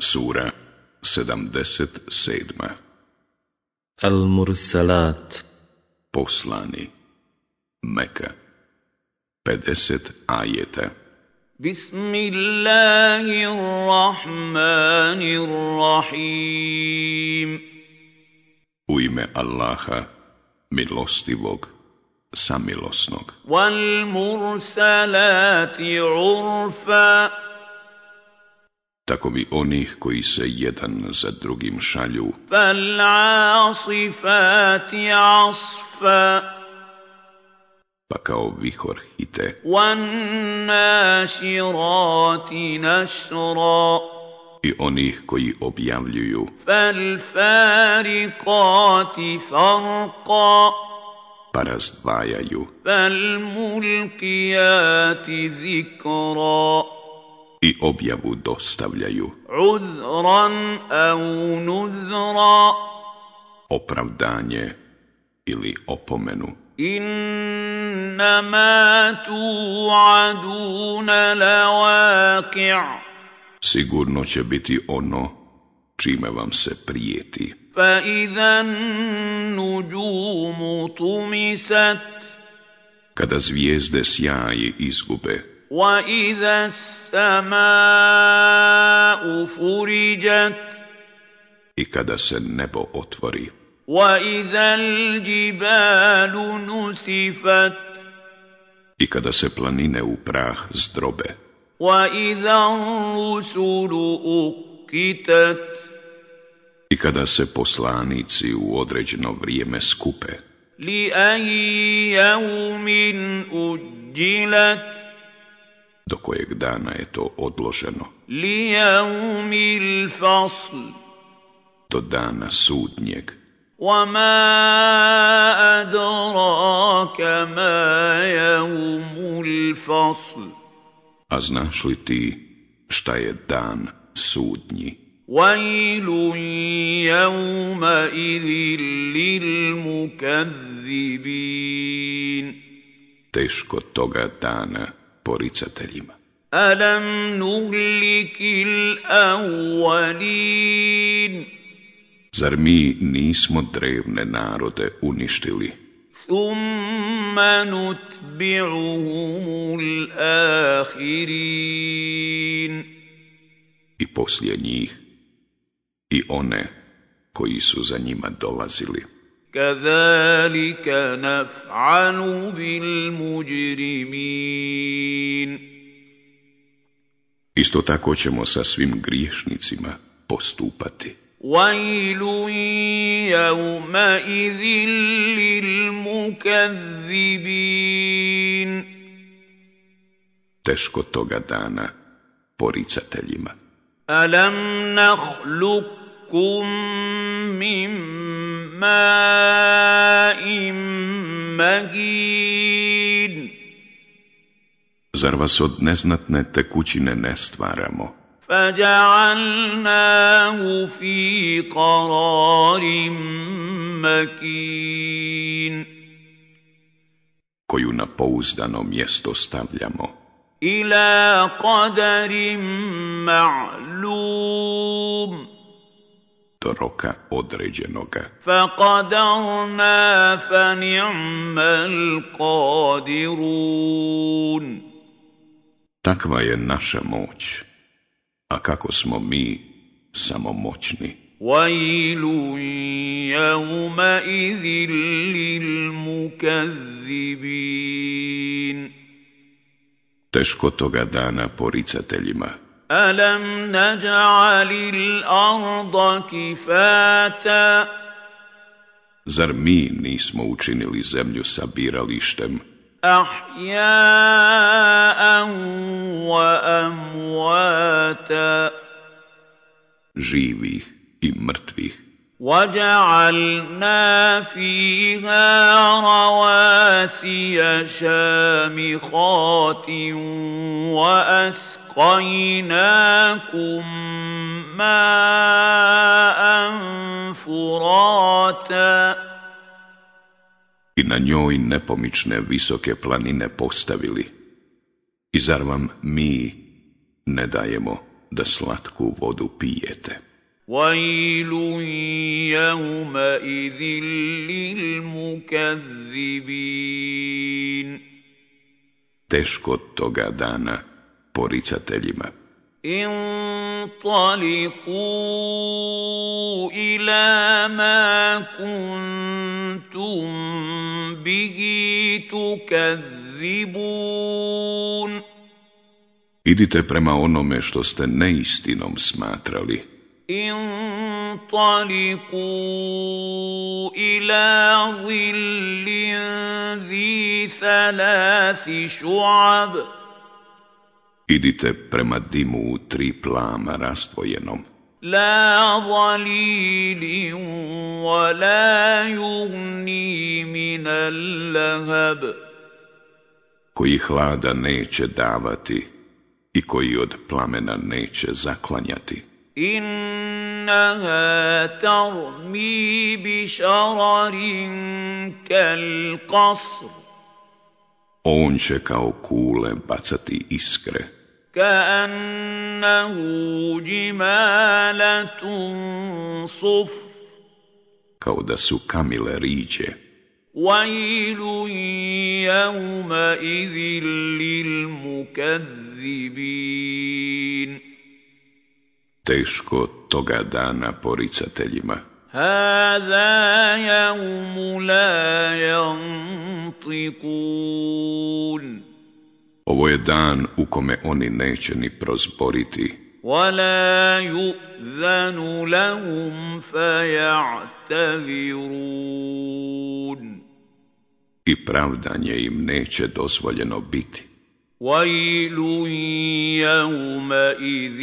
Sura 77. Al-Mursalat. Poslani. Meka. 50 ajeta. Bismillahirrahmanirrahim. U ime Allaha, milostivog, samilosnog. Wal mursalati urfa tako bi onih koji se jedan za drugim šalju. Pa kao vihor hite. I onih koji objavljuju. Pa razdvajaju. I objavu dostavljaju. Uzran au nuzra. Opravdanje ili opomenu. Innama tu'aduna lawaqi' Sigurno će biti ono čime vam se prijeti. Fa idan nujumu tumisat Kada zvijezde sjaje izgube. وإذا السماء فرجت I kada se nebo otvori. وإذا الجبال نسفت I kada se planine u prah zdrobe. وإذا الرسل أقتت I kada se poslanici u određeno vrijeme skupe. لأي يوم أجلت do kojeg dana je to odloženo. Lijaumil fasl. Do dana sudnjeg. وما أدراك ما يوم الفصل A znaš li ti šta je dan sudnji? ويل يومئذ للمكذبين Teško toga dana poricateljima. Alam nuhlikil awwalin Zar mi nismo drevne narode uništili? Thumma nutbi'uhumul akhirin I poslije njih i one koji su za njima dolazili. كذلك نفعل بالمجرمين Isto tako ćemo sa svim griješnicima postupati. ويل يومئذ للمكذبين Teško toga dana poricateljima. ألم نخلقكم من ماء مهين Zar vas od neznatne tekućine ne stvaramo? فجعلناه في قرار مكين koju na pouzdano mjesto stavljamo. إلى قدر معلوم do roka određenoga. Faqadarna fa ni'mal qadirun. Takva je naša moć, a kako smo mi samo moćni. Vajlu idhil lil mukazibin. Teško toga dana poricateljima. ألم نجعل الأرض كفاتا Zar mi nismo učinili zemlju sabiralištem أحياء وأمواتا živih i mrtvih وجعلنا فيها رواسي شامخات وأسقيناكم ماء فراتا i na njoj nepomične visoke planine postavili. I zar vam mi ne dajemo da slatku vodu pijete. ويل يومئذ للمكذبين Teško toga dana poricateljima. انطلقوا إلى ما كنتم به تكذبون Idite prema onome što ste neistinom smatrali. انطلقوا إلى ظل ذي ثلاث شعب Idite prema dimu u tri plama rastvojenom. لا ظليل ولا يغني من اللهب koji hlada neće davati i koji od plamena neće zaklanjati. إنها ترمي بشرر كالقصر On će kao kule bacati iskre, كأنه جمالة صفر kao da su kamile riđe. ويل يومئذ للمكذبين Teško toga dana poricateljima. هذا يوم لا ينطقون Ovo je dan u kome oni neće ni prozboriti, ولا يؤذن لهم فيعتذرون i pravdanje im neće dozvoljeno biti. ويل يومئذ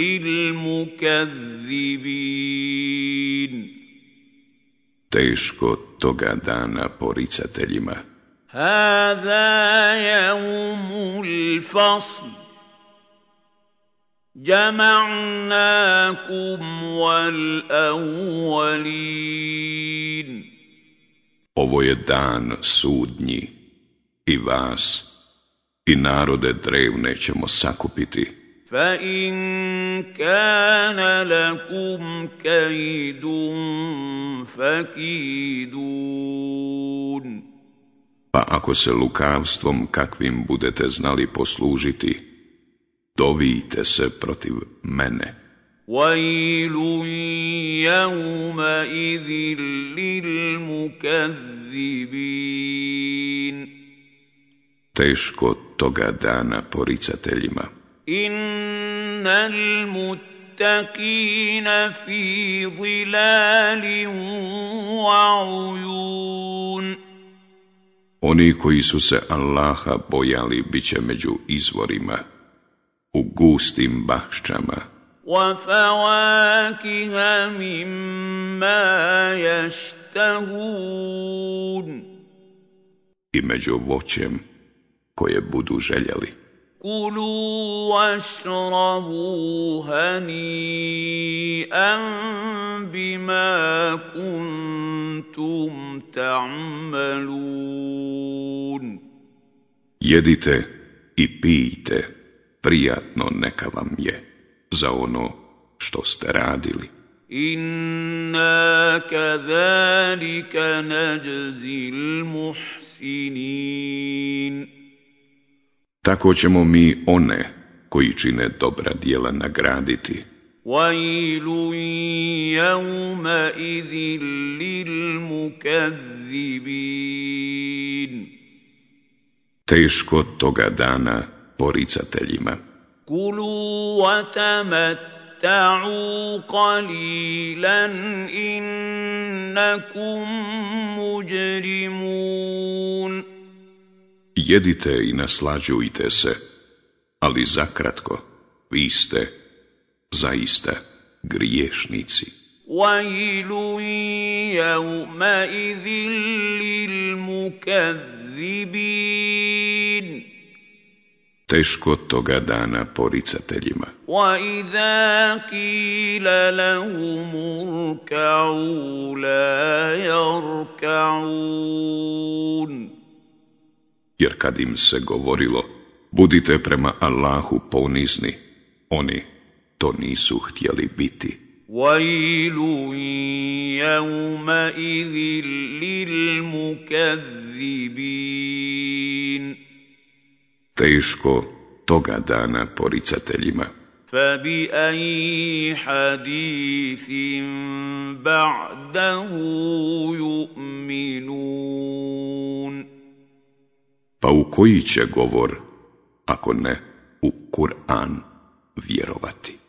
للمكذبين Teško toga dana poricateljima. هذا يوم الفصل جمعناكم والأولين Ovo je dan sudnji i vas i narode drevne ćemo sakupiti. فإن كان لكم كيد فكيدون Pa ako se lukavstvom kakvim budete znali poslužiti, dovijte se protiv mene. ويل يومئذ للمكذبين Teško toga dana poricateljima. إن المتقين في ظلال وعيون Oni koji su se Allaha bojali bit će među izvorima, u gustim bahšćama وفواكه مما يشتهون i među voćem koje budu željeli. Kulu vašrabu hani'an bima kuntum ta'malun. Jedite i pijte, prijatno neka vam je za ono što ste radili. Inna kazalika najzil muhsinin. Tako ćemo mi one koji čine dobra djela nagraditi. ويل يومئذ للمكذبين Teško toga dana poricateljima. كلوا وتمتعوا قليلا إنكم مجرمون Jedite i naslađujte se, ali zakratko, vi ste zaista griješnici. ويل يومئذ للمكذبين Teško toga dana poricateljima. وإذا قيل لهم اركعوا لا يركعون Jer kad im se govorilo, budite prema Allahu ponizni, oni to nisu htjeli biti. ويل يومئذ للمكذبين Teško toga dana poricateljima. فبأي حديث بعده يؤمنون pa u koji će govor, ako ne u Kur'an, vjerovati?